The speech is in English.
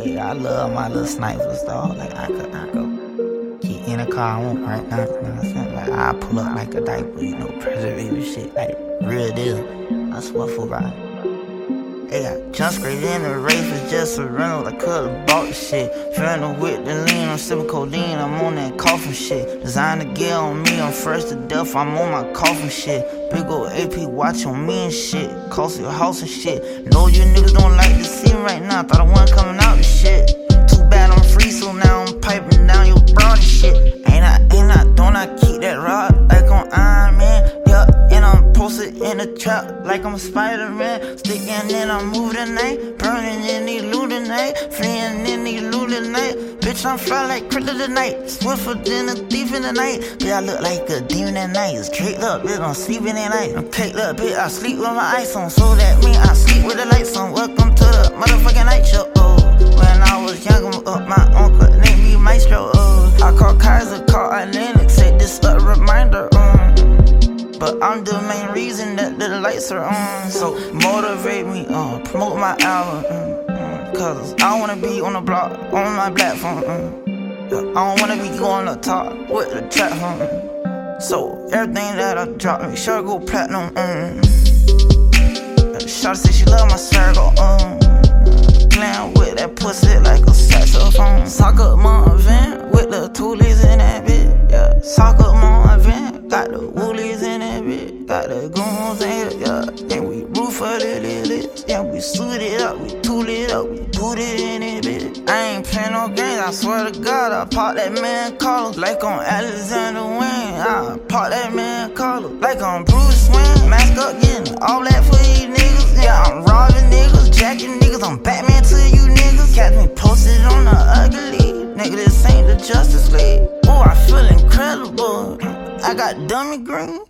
I love my little snipers, dog. Like, I could, I could get in a car, I won't right now. You know what I'm saying? Like, I pull up like a diaper, you know, preservative shit. Like, real deal. I swear for right. I jump straight in the race was just a rental. I could've bought the shit. Fernal with the lean, I'm sipping codeine. I'm on that coffin shit. Designed to get on me, I'm fresh to death. I'm on my coffin shit. Big ol' AP watch on me and shit. Cost your house and shit. Know you niggas don't like to see right now. Thought I wasn't coming out with shit. In the trap like I'm Spider-Man. Sticking in, I'm moving tonight. Burning in the loot tonight. Fleeing in the loot tonight. Bitch, I'm fly like Critter tonight. Swifter than a thief in the night. Bitch, I look like a demon at night. Straight up, bitch, I'm sleeping at night. I'm caked up, bitch, I sleep with my eyes on. So that mean I sleep with the lights on. Welcome to the motherfucking night show. Oh, when I was young, my uncle named me Maestro. Oh, I Kaiser, but I'm the main reason that the lights are on. So motivate me, uh, promote my album. Mm, mm, Cause I wanna be on the block, on my platform. Mm. Yeah, I don't wanna be going up top with the trap. Mm. So everything that I drop, make sure I go platinum. Mm. Shawty say she love my circle. Um, playing with that pussy like a saxophone. Sock up my event with the toolies in that bitch. Yeah, sock up my event, got the woolies Got the goons in it, yeah. Then we roof for the lily. Then we suit it up, we tool it up, we boot it in it, bitch. I ain't playing no games, I swear to God, I pop that man collar like on Alexander Wayne. I pop that man collar like on Bruce Wayne. Mask up, getting all that for these niggas. Yeah, I'm robbing niggas, jacking niggas, I'm Batman to you niggas. Catch me posted on the ugly. Nigga, this ain't the Justice League. Oh, I feel incredible. I got dummy green.